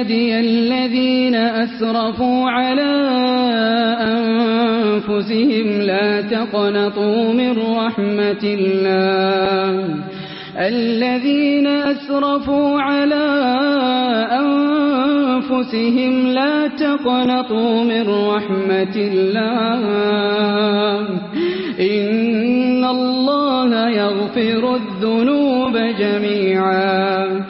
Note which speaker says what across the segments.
Speaker 1: عبادي الذين أسرفوا على أنفسهم لا تقنطوا من رحمة الله. الذين أسرفوا على أنفسهم لا تقنطوا من رحمة الله. إن الله يغفر الذنوب جميعا.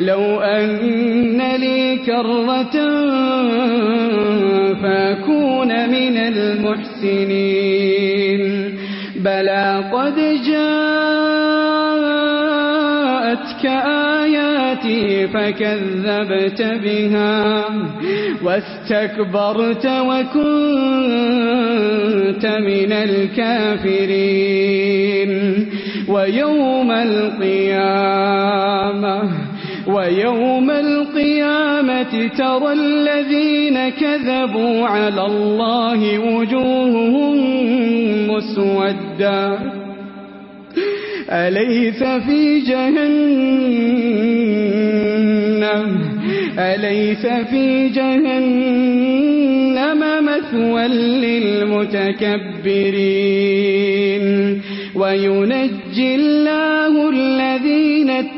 Speaker 1: لو أن لي كرة فأكون من المحسنين. بلى قد جاءتك آياتي فكذبت بها واستكبرت وكنت من الكافرين. ويوم القيامة ويوم القيامة ترى الذين كذبوا على الله وجوههم مسودا أليس في جهنم؟ أليس في جهنم مثوى للمتكبرين؟ وينجي الله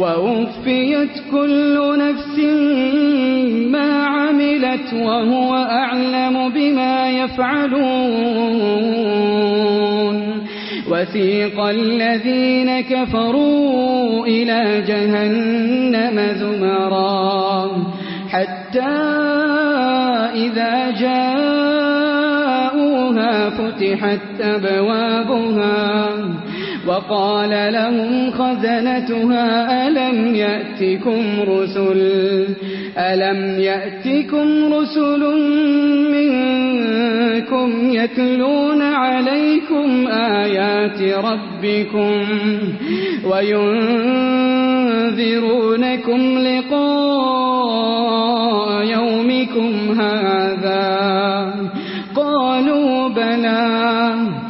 Speaker 1: وأوفيت كل نفس ما عملت وهو أعلم بما يفعلون. وثيق الذين كفروا إلى جهنم زمرا. حتى إذا جاءوها فتحت أبوابها. وقال لهم خزنتها ألم يأتكم رسل؟ ألم يأتكم رسل منكم يتلون عليكم آيات ربكم وينذرونكم لقاء يومكم هذا؟ قالوا بلى.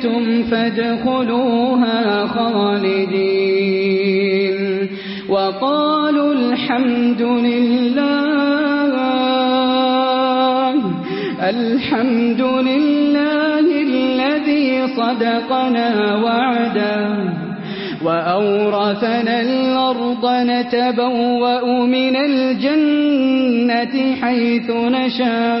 Speaker 1: شئتم فادخلوها خالدين وقالوا الحمد لله الحمد لله الذي صدقنا وعده وأورثنا الأرض نتبوأ من الجنة حيث نشاء